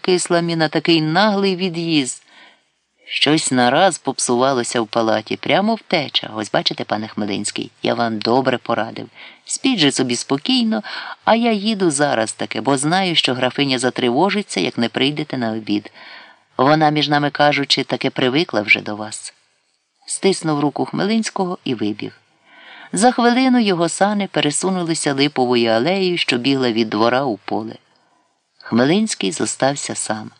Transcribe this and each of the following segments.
Кисла міна такий наглий від'їзд. Щось нараз попсувалося в палаті, прямо втеча. Ось бачите, пане Хмелинський, я вам добре порадив. Спіть же собі спокійно, а я їду зараз таки, бо знаю, що графиня затривожиться, як не прийдете на обід. Вона, між нами кажучи, таки привикла вже до вас. Стиснув руку Хмелинського і вибіг. За хвилину його сани пересунулися липовою алеєю, що бігла від двора у поле. Хмелинський зостався сам.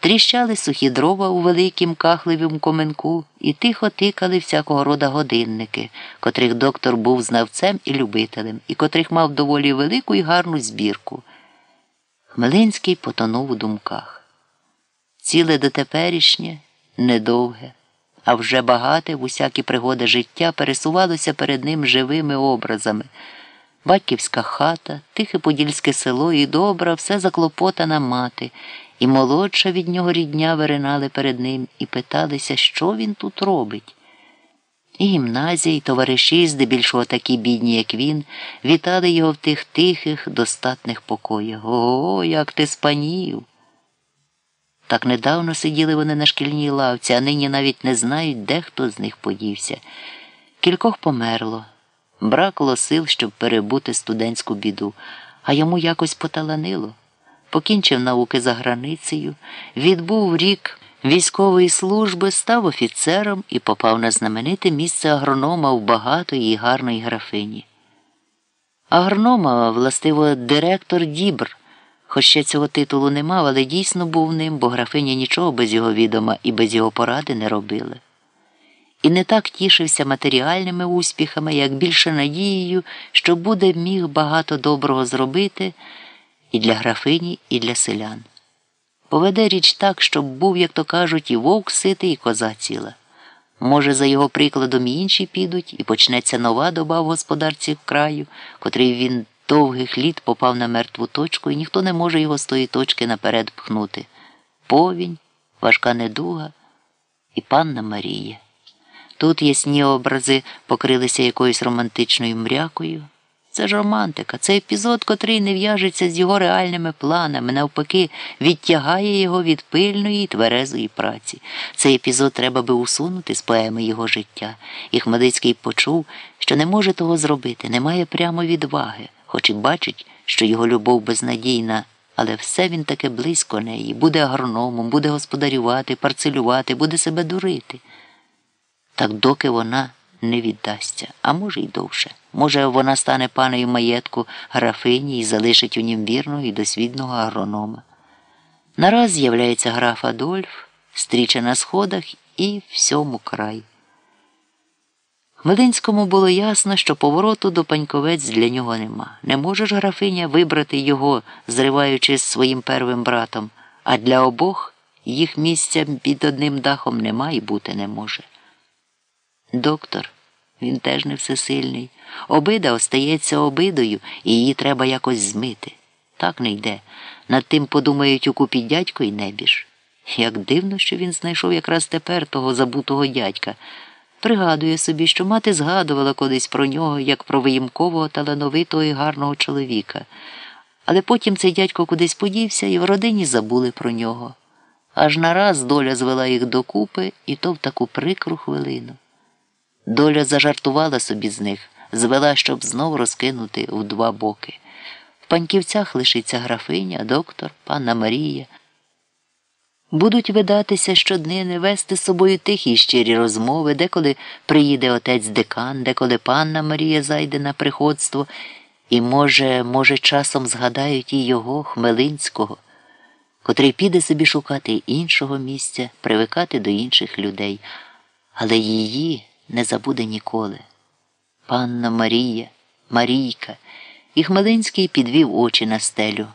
Тріщали сухі дрова у великім кахливім коменку і тихо тикали всякого рода годинники, котрих доктор був знавцем і любителем, і котрих мав доволі велику і гарну збірку. Хмелинський потонув у думках. Ціле дотеперішнє, недовге, а вже багате в усякі пригоди життя пересувалося перед ним живими образами. Батьківська хата, тихе подільське село і добра, все заклопотана мати, і молодша від нього рідня виринали перед ним і питалися, що він тут робить. І гімназія, і товариші, здебільшого такі бідні, як він, вітали його в тих тихих, достатних покоях. О, як ти спанів! Так недавно сиділи вони на шкільній лавці, а нині навіть не знають, де хто з них подівся. Кількох померло. Бракло сил, щоб перебути студентську біду, а йому якось поталанило. Покінчив науки за границею, відбув рік військової служби, став офіцером і попав на знамените місце агронома в багатої і гарної графині. Агронома, властиво, директор Дібр, хоч ще цього титулу не мав, але дійсно був ним, бо графиня нічого без його відома і без його поради не робила і не так тішився матеріальними успіхами, як більше надією, що буде міг багато доброго зробити і для графині, і для селян. Поведе річ так, щоб був, як то кажуть, і вовк ситий, і коза ціла. Може, за його прикладом і інші підуть, і почнеться нова доба в господарці в краю, котрий він довгих літ попав на мертву точку, і ніхто не може його з тої точки наперед пхнути. Повінь, важка недуга і панна Марія. Тут ясні образи покрилися якоюсь романтичною мрякою. Це ж романтика, це епізод, котрий не в'яжеться з його реальними планами, навпаки, відтягає його від пильної і тверезої праці. Цей епізод треба би усунути з поеми його життя. І Хмадицький почув, що не може того зробити, не має прямо відваги, хоч і бачить, що його любов безнадійна. Але все він таке близько неї, буде агрономом, буде господарювати, парцелювати, буде себе дурити так доки вона не віддасться, а може, й довше. Може, вона стане панею маєтку графині і залишить у нім вірного і досвідного агронома. Нараз з'являється граф Адольф, стріче на сходах і всьому край. Хмелинському було ясно, що повороту до паньковець для нього нема. Не може ж графиня вибрати його, зриваючись своїм первим братом, а для обох їх місця під одним дахом нема і бути не може. Доктор, він теж не всесильний. Обида остається обидою, і її треба якось змити. Так не йде. Над тим подумають у купі дядько і небіж. Як дивно, що він знайшов якраз тепер того забутого дядька. Пригадує собі, що мати згадувала колись про нього, як про виїмкового талановитого і гарного чоловіка. Але потім цей дядько кудись подівся і в родині забули про нього. Аж нараз доля звела їх докупи, і то в таку прикру хвилину. Доля зажартувала собі з них, звела, щоб знов розкинути в два боки. В паньківцях лишиться графиня, доктор, панна Марія. Будуть видатися щоднини, вести з собою тихі й щирі розмови, деколи приїде отець декан, деколи панна Марія зайде на приходство, і, може, може, часом згадають і його, Хмелинського, котрий піде собі шукати іншого місця, привикати до інших людей, але її не забуде ніколи. Панна Марія, Марійка, і Хмелинський підвів очі на стелю.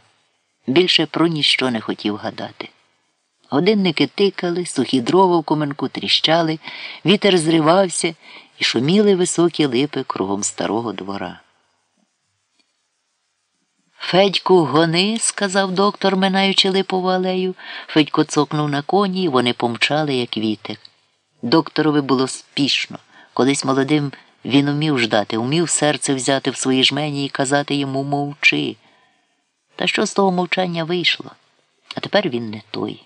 Більше про ніщо не хотів гадати. Годинники тикали, сухі дрова в коменку тріщали, вітер зривався і шуміли високі липи кругом старого двора. Федьку, гони, сказав доктор, минаючи липову алею. Федько цокнув на коні, і вони помчали, як вітер. Докторові було спішно. Колись молодим він умів ждати, умів серце взяти в свої жмені і казати йому мовчи. Та що з того мовчання вийшло? а тепер він не той.